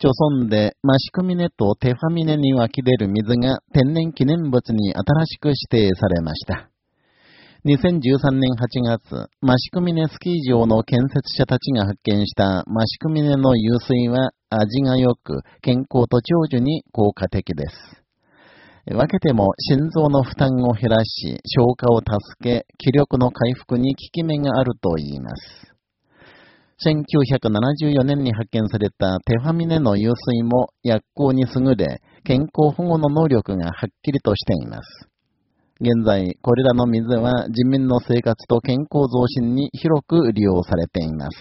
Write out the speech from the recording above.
著村でマシクミネとテファミネに湧き出る水が天然記念物に新しく指定されました。2013年8月、マシクミネスキー場の建設者たちが発見したマシクミネの湧水は味が良く、健康と長寿に効果的です。分けても心臓の負担を減らし、消化を助け、気力の回復に効き目があると言います。1974年に発見されたテファミネの湧水も薬効に優れ、健康保護の能力がはっきりとしています。現在、これらの水は人民の生活と健康増進に広く利用されています。